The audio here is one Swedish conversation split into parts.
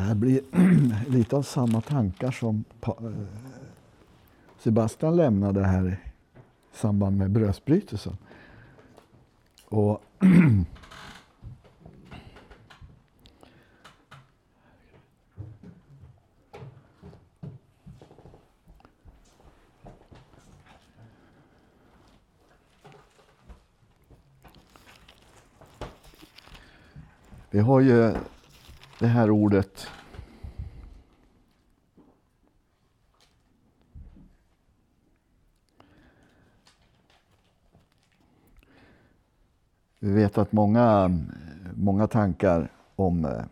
Det här blir lite av samma tankar som eh, Sebastian lämnade här i samband med brödsbrytelsen. Och Vi har ju det här ordet. Vi vet att många, många tankar om eh,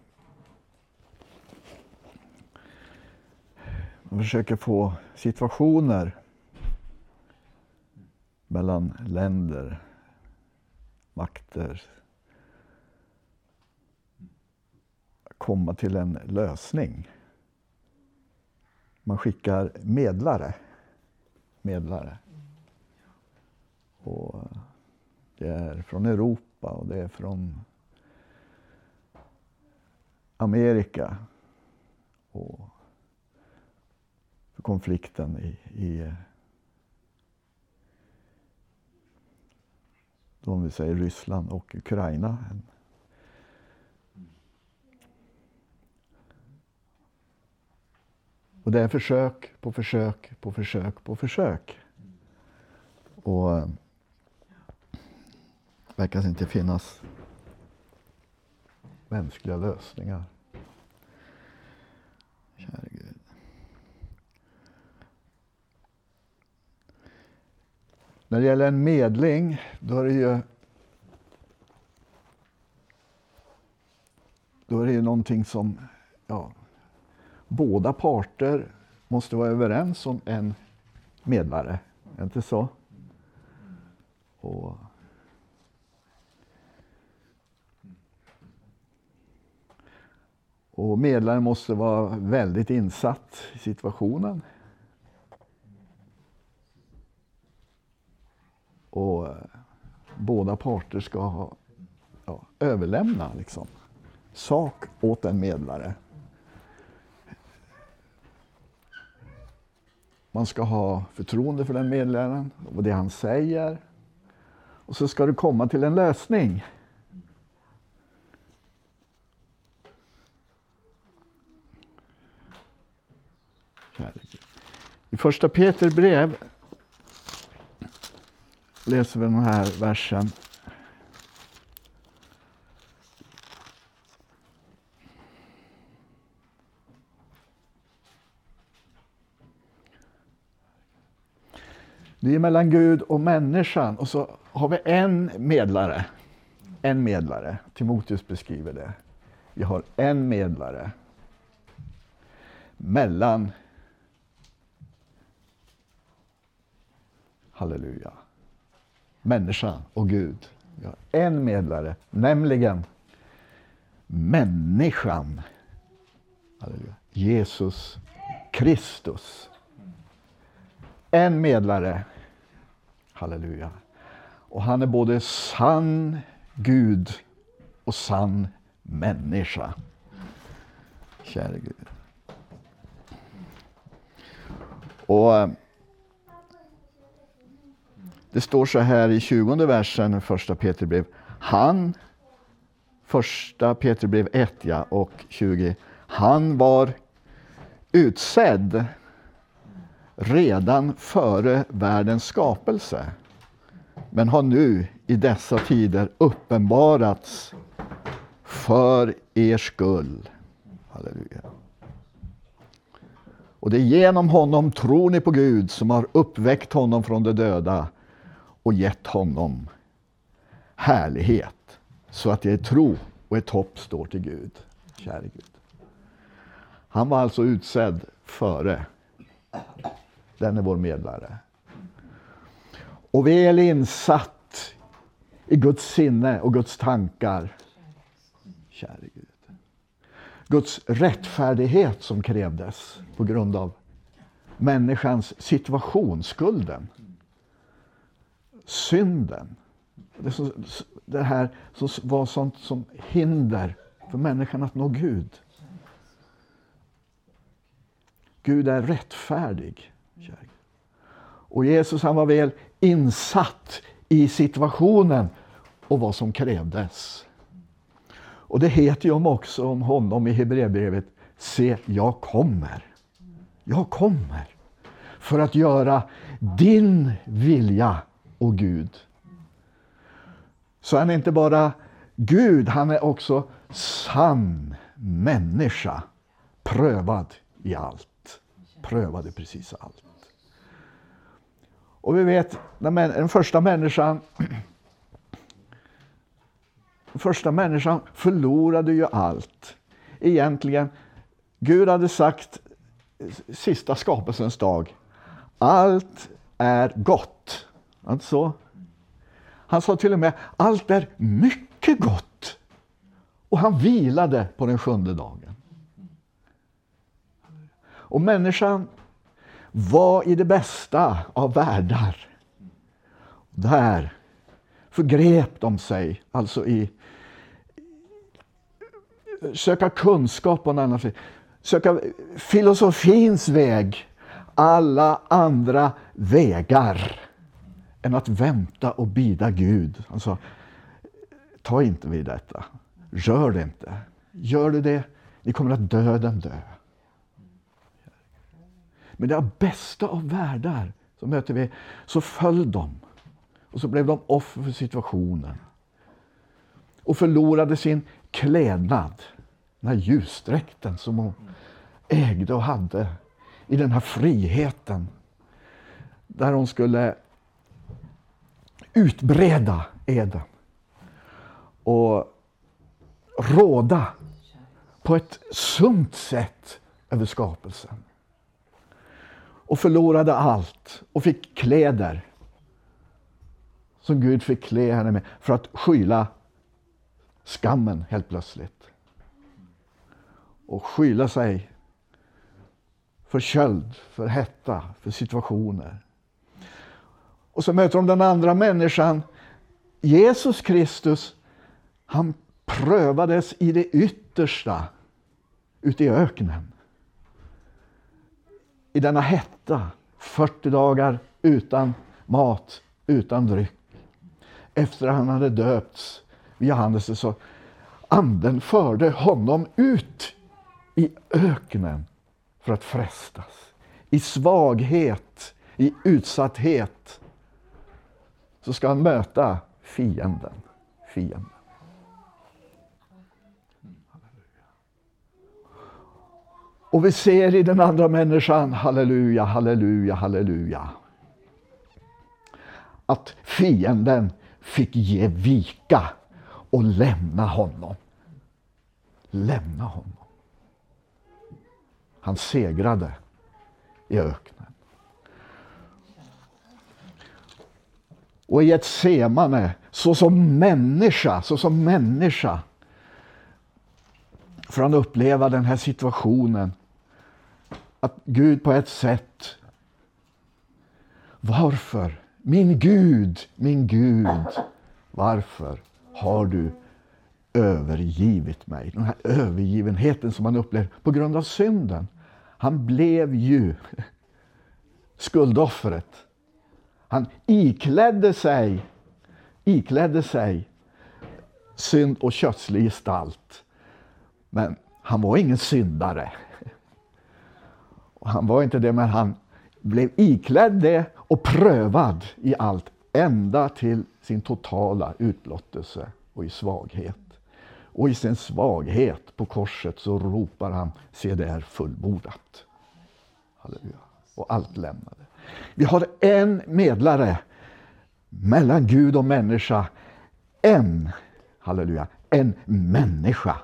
man försöker få situationer mellan länder, makter, komma till en lösning. Man skickar medlare. medlare. Och det är från Europa och det är från Amerika. Och konflikten i, i om vi säger Ryssland och Ukraina. Och det är försök på försök på försök på försök. Och det verkar inte finnas mänskliga lösningar. Käre Gud. När det gäller en medling, då är det ju då är det ju någonting som ja, båda parter måste vara överens om en medlare. Är inte så? Och Och medlaren måste vara väldigt insatt i situationen. Och eh, båda parter ska ha, ja, överlämna liksom, sak åt en medlare. Man ska ha förtroende för den medlaren och det han säger. Och så ska du komma till en lösning. I första Peter brev läser vi den här versen. Det är mellan Gud och människan och så har vi en medlare. En medlare. Timoteus beskriver det. Vi har en medlare mellan Halleluja. Människan och Gud. Vi har en medlare, nämligen människan. Halleluja. Jesus Kristus. En medlare. Halleluja. Och han är både sann Gud och sann människa. Käre Gud. Och eh, det står så här i 20 versen, första Peterbrev. Han, första Peterbrev 1 ja, och 20. Han var utsedd redan före världens skapelse. Men har nu i dessa tider uppenbarats för er skull. Halleluja. Och det är genom honom tror ni på Gud som har uppväckt honom från de döda och gett honom härlighet så att er tro och ett hopp står till Gud. Käre Gud. Han var alltså utsedd före. Den är vår medlare. Och väl insatt i Guds sinne och Guds tankar. Käre Gud. Guds rättfärdighet som krävdes på grund av människans situation, skulden synden. Det, som, det här som var sånt som hinder för människan att nå Gud. Gud är rättfärdig. Och Jesus han var väl insatt i situationen och vad som krävdes. Och det heter ju också om honom i Hebreerbrevet, se jag kommer. Jag kommer för att göra din vilja, och Gud. Så han är inte bara Gud, han är också sann människa. Prövad i allt. Prövad i precis allt. Och vi vet, den första människan den första människan förlorade ju allt. Egentligen, Gud hade sagt sista skapelsens dag, allt är gott. Alltså, han sa till och med, allt är mycket gott. Och han vilade på den sjunde dagen. Och människan var i det bästa av världar. Där förgrep de sig, alltså i söka kunskap på en annan sätt. Söka filosofins väg. Alla andra vägar än att vänta och bida Gud. Han sa, ta inte vid detta. Rör det inte. Gör du det, ni kommer att döden dö. Men det bästa av världar så möter vi, så föll de. Och så blev de offer för situationen. Och förlorade sin klädnad. Den här ljusdräkten som hon ägde och hade. I den här friheten. Där hon skulle utbreda Eden. Och råda på ett sunt sätt över skapelsen. Och förlorade allt och fick kläder som Gud fick klä henne med för att skyla skammen helt plötsligt. Och skyla sig för köld, för hetta, för situationer. Och så möter de den andra människan. Jesus Kristus, han prövades i det yttersta ute i öknen. I denna hetta, 40 dagar utan mat, utan dryck. Efter att han hade döpts vid Johannes så anden förde honom ut i öknen för att frestas. I svaghet, i utsatthet så ska han möta fienden. fienden. Och vi ser i den andra människan, halleluja, halleluja, halleluja, att fienden fick ge vika och lämna honom. Lämna honom. Han segrade i öknen. Och i ett semane, så som människa, så som människa Får han uppleva den här situationen. Att Gud på ett sätt... Varför? Min Gud, min Gud, varför har du övergivit mig? Den här övergivenheten som han upplevde på grund av synden. Han blev ju skuldoffret. Han iklädde sig, iklädde sig synd och kötslig gestalt. Men han var ingen syndare. Han var inte det, men han blev iklädd det och prövad i allt ända till sin totala utblottelse och i svaghet. Och i sin svaghet på korset så ropar han, se det är fullbordat. Halleluja. Och allt lämnade. Vi har en medlare mellan Gud och människa. En, halleluja, en människa.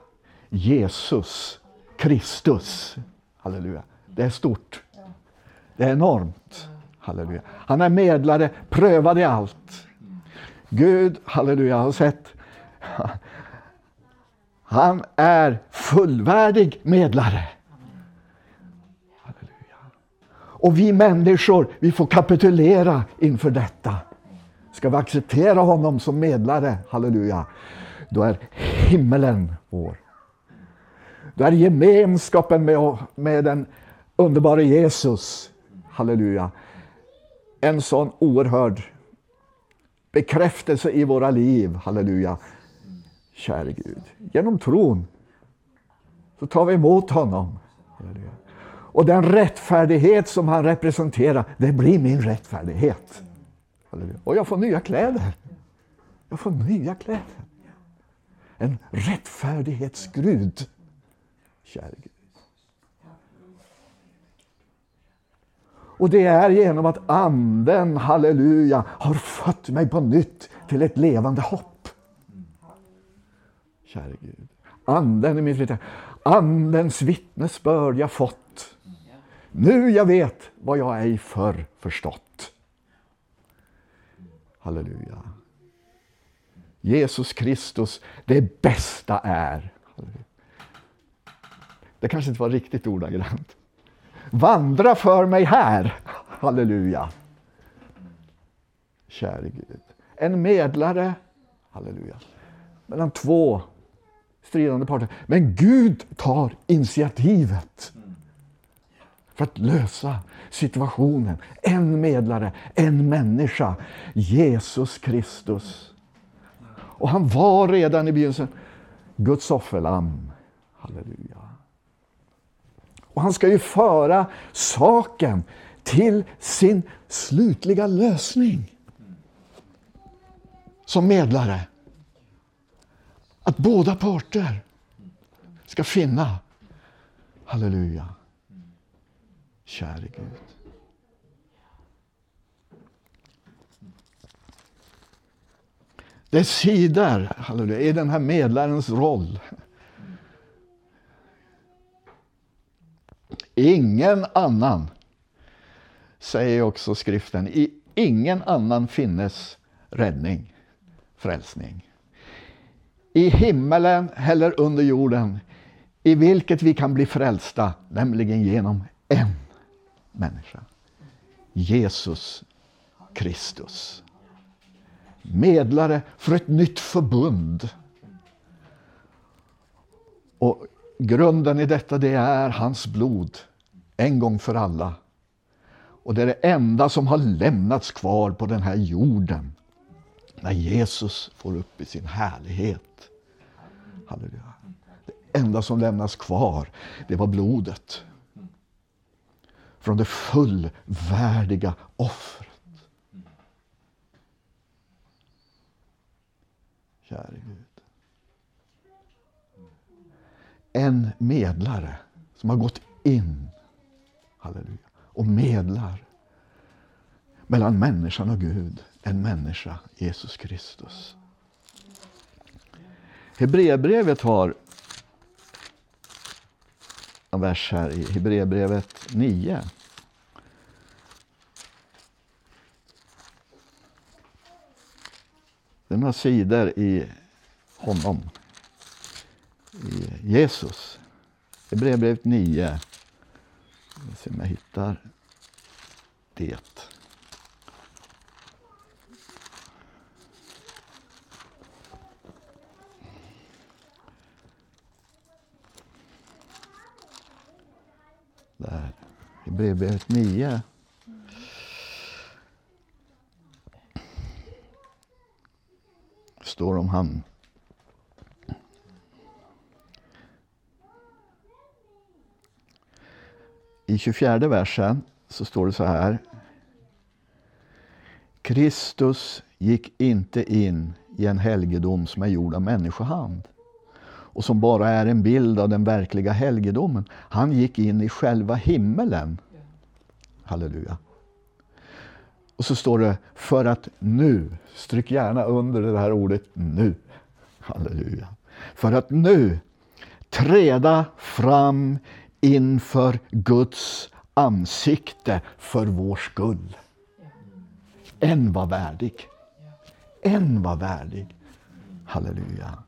Jesus Kristus. Halleluja. Det är stort. Det är enormt. Halleluja. Han är medlare, prövad i allt. Gud, halleluja, har sett. Han är fullvärdig medlare. Halleluja. Och vi människor, vi får kapitulera inför detta. Ska vi acceptera honom som medlare, halleluja, då är himmelen vår. Du är gemenskapen med, med den underbara Jesus. Halleluja. En sån oerhörd bekräftelse i våra liv. Halleluja. Käre Gud. Genom tron så tar vi emot honom. Halleluja. Och den rättfärdighet som han representerar, det blir min rättfärdighet. Halleluja. Och jag får nya kläder. Jag får nya kläder. En rättfärdighetsgrud. Käre Gud. Och det är genom att Anden, halleluja, har fött mig på nytt till ett levande hopp. Käre Gud. Anden är min frihet. Andens vittnesbörd jag fått. Nu jag vet vad jag ej förr förstått. Halleluja. Jesus Kristus, det bästa är. Det kanske inte var riktigt ordagrant. Vandra för mig här. Halleluja. Käre Gud. En medlare, halleluja, mellan två stridande parter. Men Gud tar initiativet för att lösa situationen. En medlare, en människa, Jesus Kristus. Och han var redan i begynnelsen Guds offerlamm. Halleluja. Och han ska ju föra saken till sin slutliga lösning. Som medlare. Att båda parter ska finna, halleluja, käre Gud. Det är sidor, halleluja, i den här medlarens roll. Ingen annan, säger också skriften, i ingen annan finnes räddning, frälsning. I himmelen eller under jorden, i vilket vi kan bli frälsta, nämligen genom en människa. Jesus Kristus. Medlare för ett nytt förbund. Och grunden i detta det är hans blod, en gång för alla. Och det är det enda som har lämnats kvar på den här jorden när Jesus får upp i sin härlighet. Halleluja. Det enda som lämnas kvar, det var blodet. Från det fullvärdiga offret. Käre Gud en medlare som har gått in halleluja, och medlar mellan människan och Gud. En människa, Jesus Kristus. Hebreerbrevet har en vers här i Hebreerbrevet 9. Det är några sidor i honom Jesus. Hebreerbrevet 9. Jag se om jag hittar det. Där. Hebreerbrevet 9. står om han I 24 versen så står det så här. Kristus gick inte in i en helgedom som är gjord av människohand och som bara är en bild av den verkliga helgedomen. Han gick in i själva himmelen. Halleluja. Och så står det för att nu, stryk gärna under det här ordet nu. Halleluja. För att nu träda fram inför Guds ansikte för vår skull. En var värdig. En var värdig. Halleluja.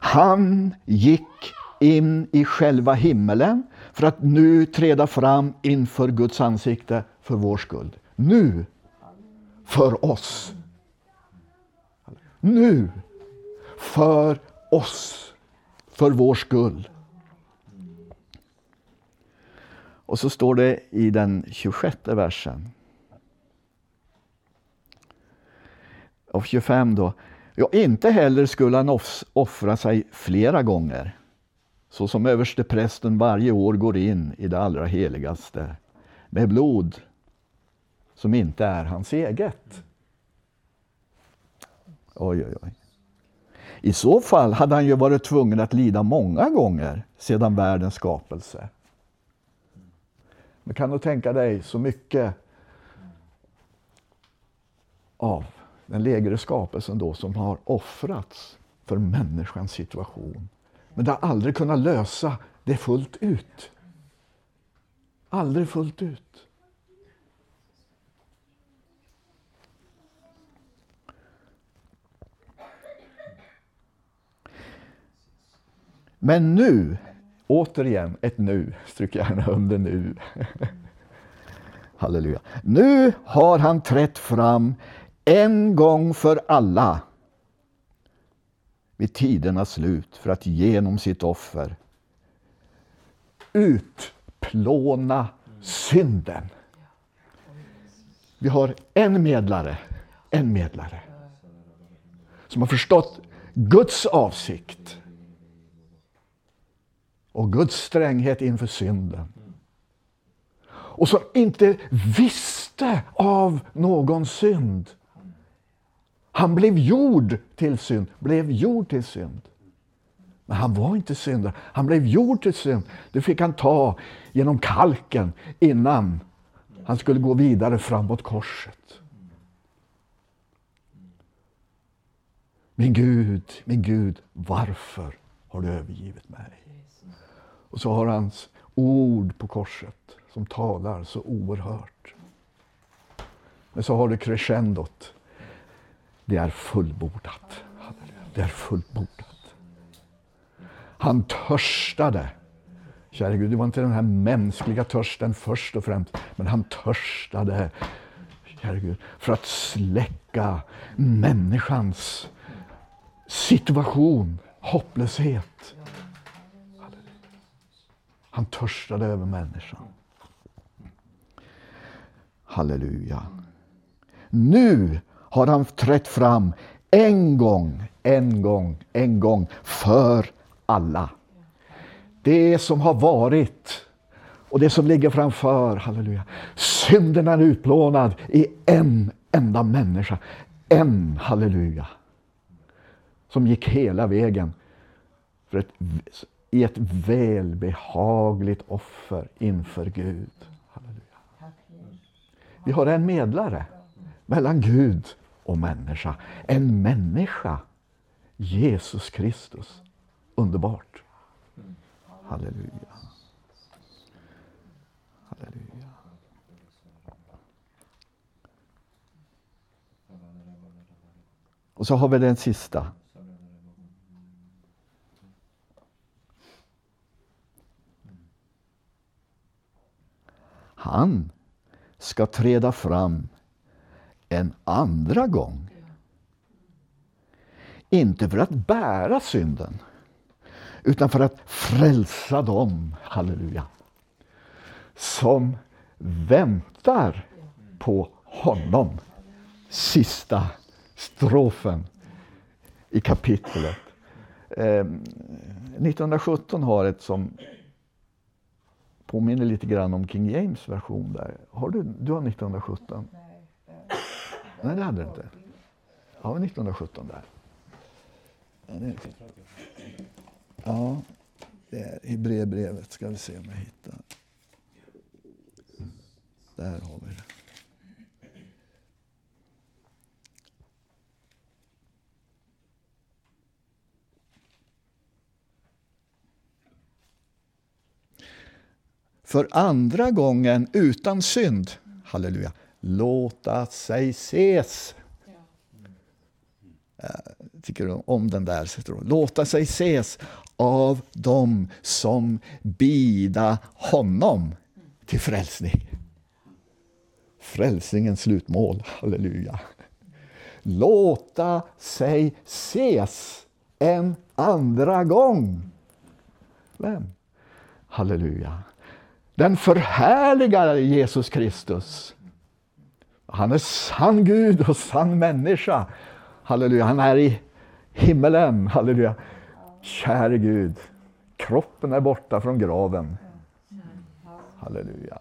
Han gick in i själva himmelen för att nu träda fram inför Guds ansikte för vår skull. Nu, för oss. Nu, för oss, för vår skull. Och så står det i den 26 versen. Och 25 då. Ja, inte heller skulle han offra sig flera gånger. Så som översteprästen varje år går in i det allra heligaste med blod som inte är hans eget. Oj, oj, oj. I så fall hade han ju varit tvungen att lida många gånger sedan världens skapelse. Men kan du tänka dig så mycket av den lägre skapelsen då som har offrats för människans situation. Men det har aldrig kunnat lösa det fullt ut. Aldrig fullt ut. Men nu, återigen ett nu, stryk gärna under nu. Halleluja. Nu har han trätt fram en gång för alla vid tidernas slut för att genom sitt offer utplåna synden. Vi har en medlare, en medlare som har förstått Guds avsikt och Guds stränghet inför synden. Och som inte visste av någon synd. Han blev gjord till synd, blev gjord till synd. Men han var inte syndare, han blev gjord till synd. Det fick han ta genom kalken innan han skulle gå vidare framåt korset. Min Gud, min Gud, varför har du övergivit mig? Och så har hans ord på korset som talar så oerhört. Men så har du crescendot. Det är fullbordat. Det är fullbordat. Han törstade. Kära Gud, det var inte den här mänskliga törsten först och främst, men han törstade, kära Gud, för att släcka människans situation, hopplöshet. Han törstade över människan. Halleluja. Nu har han trätt fram en gång, en gång, en gång för alla. Det som har varit och det som ligger framför, halleluja. Synden är utplånad i en enda människa. En, halleluja. Som gick hela vägen för ett, i ett välbehagligt offer inför Gud. Halleluja. Vi har en medlare mellan Gud och människa. En människa, Jesus Kristus. Underbart. Halleluja. Halleluja. Och så har vi den sista. Han ska träda fram en andra gång. Inte för att bära synden, utan för att frälsa dem, halleluja, som väntar på honom. Sista strofen i kapitlet. Ehm, 1917 har ett som påminner lite grann om King James version där. Har du, du har 1917? Nej. Nej, det hade du inte. Har 1917 där. Ja, det är Hebreerbrevet. Ska vi se om jag hittar. Där har vi det för andra gången utan synd, halleluja, låta sig ses. Jag tycker om den där. Låta sig ses av dem som bida honom till frälsning. Frälsningens slutmål, halleluja. Låta sig ses en andra gång. Vem? Halleluja. Den förhärligade Jesus Kristus. Han är sann Gud och sann människa. Halleluja, han är i himmelen. Halleluja. Käre Gud, kroppen är borta från graven. Halleluja.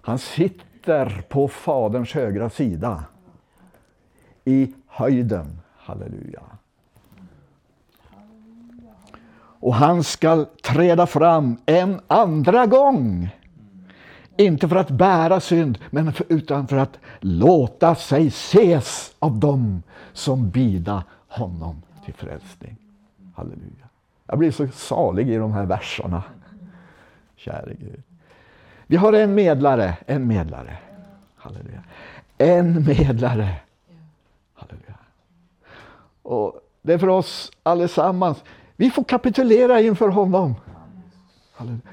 Han sitter på Faderns högra sida i höjden. Halleluja. Och han ska träda fram en andra gång. Inte för att bära synd, men för, utan för att låta sig ses av dem som bida honom till frälsning. Halleluja. Jag blir så salig i de här verserna. Käre Gud. Vi har en medlare, en medlare. Halleluja. En medlare. Halleluja. Och det är för oss allesammans. Vi får kapitulera inför honom.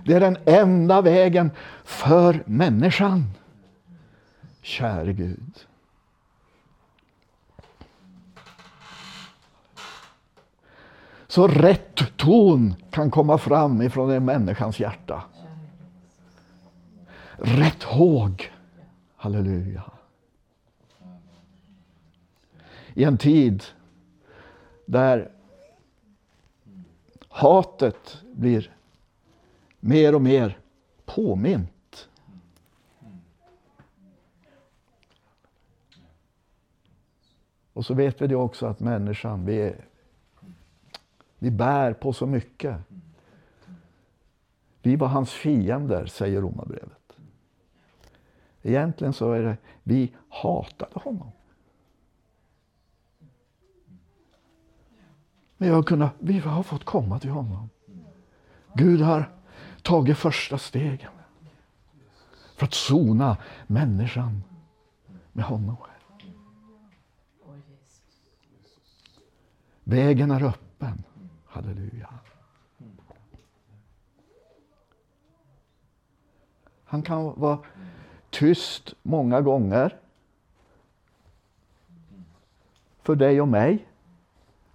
Det är den enda vägen för människan. Käre Gud. Så rätt ton kan komma fram ifrån en människans hjärta. Rätt håg. Halleluja. I en tid där hatet blir mer och mer påmint. Och så vet vi det också att människan, vi, är, vi bär på så mycket. Vi var hans fiender, säger Romarbrevet. Egentligen så är det, vi hatade honom. Men jag har kunnat, vi har fått komma till honom. Gud har tagit första stegen för att sona människan med honom själv. Vägen är öppen. Halleluja. Han kan vara tyst många gånger för dig och mig.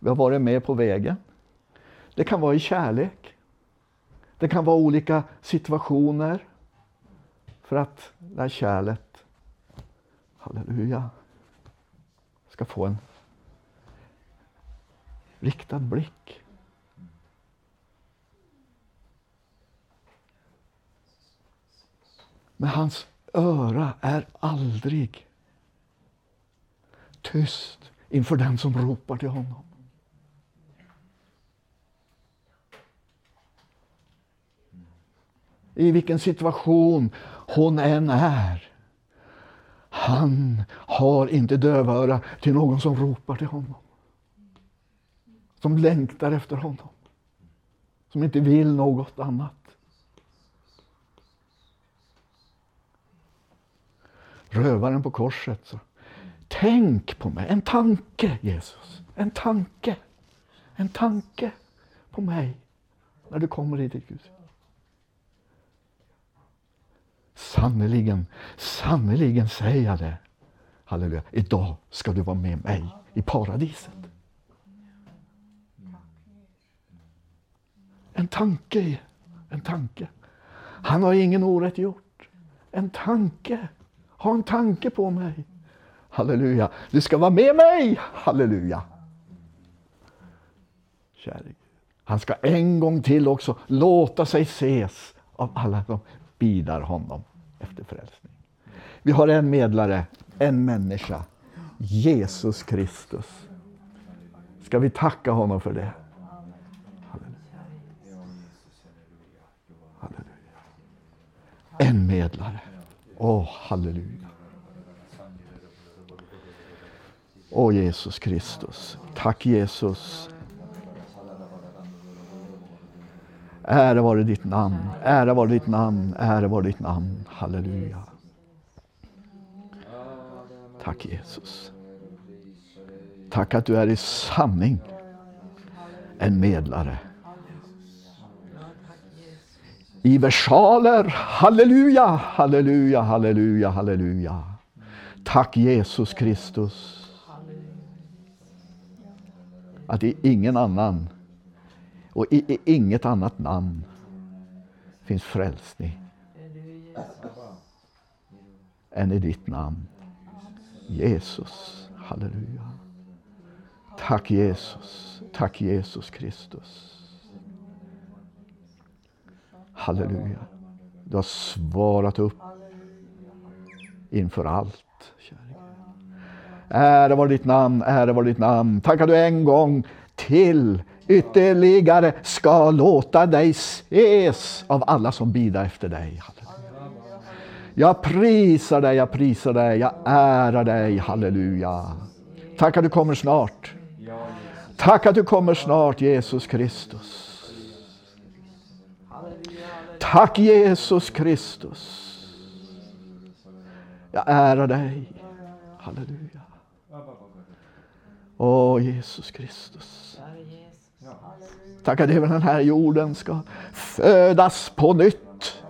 Vi har varit med på vägen. Det kan vara i kärlek. Det kan vara olika situationer för att det här kärlet, halleluja, ska få en riktad blick. Men hans öra är aldrig tyst inför den som ropar till honom. I vilken situation hon än är. Han har inte dövöra till någon som ropar till honom. Som längtar efter honom. Som inte vill något annat. Rövaren på korset. Så. Tänk på mig. En tanke, Jesus. En tanke. En tanke på mig när du kommer i ditt Gud. Sannerligen, sannerligen säger jag det. Halleluja. Idag ska du vara med mig i paradiset. En tanke, en tanke. Han har ingen orätt gjort. En tanke. Ha en tanke på mig. Halleluja. Du ska vara med mig. Halleluja. Kärlek. Han ska en gång till också låta sig ses av alla som bidar honom efter frälsning. Vi har en medlare, en människa. Jesus Kristus. Ska vi tacka honom för det? Halleluja. En medlare. Åh, oh, halleluja. Åh oh, Jesus Kristus. Tack Jesus. Ära vare ditt namn, ära vare ditt namn, ära vare ditt namn. Halleluja. Tack Jesus. Tack att du är i sanning en medlare. I versaler, halleluja, halleluja, halleluja, halleluja. Tack Jesus Kristus. Att det är ingen annan och i, i inget annat namn finns frälsning än i ditt namn. Jesus, halleluja. Tack Jesus, tack Jesus Kristus. Halleluja. Du har svarat upp inför allt. Ära var ditt namn, ära var ditt namn. Tackar du en gång till ytterligare ska låta dig ses av alla som bidar efter dig. Jag prisar dig, jag prisar dig, jag ärar dig. Halleluja. Tack att du kommer snart. Tack att du kommer snart Jesus Kristus. Tack Jesus Kristus. Jag ärar dig. Halleluja. Åh Jesus Kristus. Tack att även den här jorden ska födas på nytt.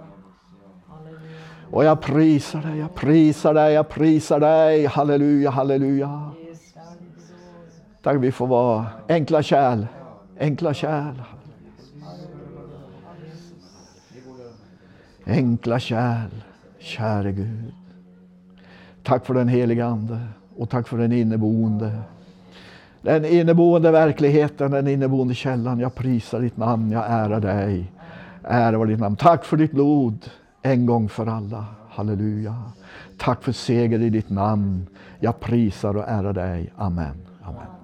Och jag prisar dig, jag prisar dig, jag prisar dig. Halleluja, halleluja. Tack att vi får vara enkla kärl, enkla kärl. Enkla kärl, käre Gud. Tack för den heliga Ande och tack för den inneboende. Den inneboende verkligheten, den inneboende källan. Jag prisar ditt namn, jag ärar dig. Ära var ditt namn. Tack för ditt blod, en gång för alla. Halleluja. Tack för seger i ditt namn. Jag prisar och ärar dig. Amen. Amen.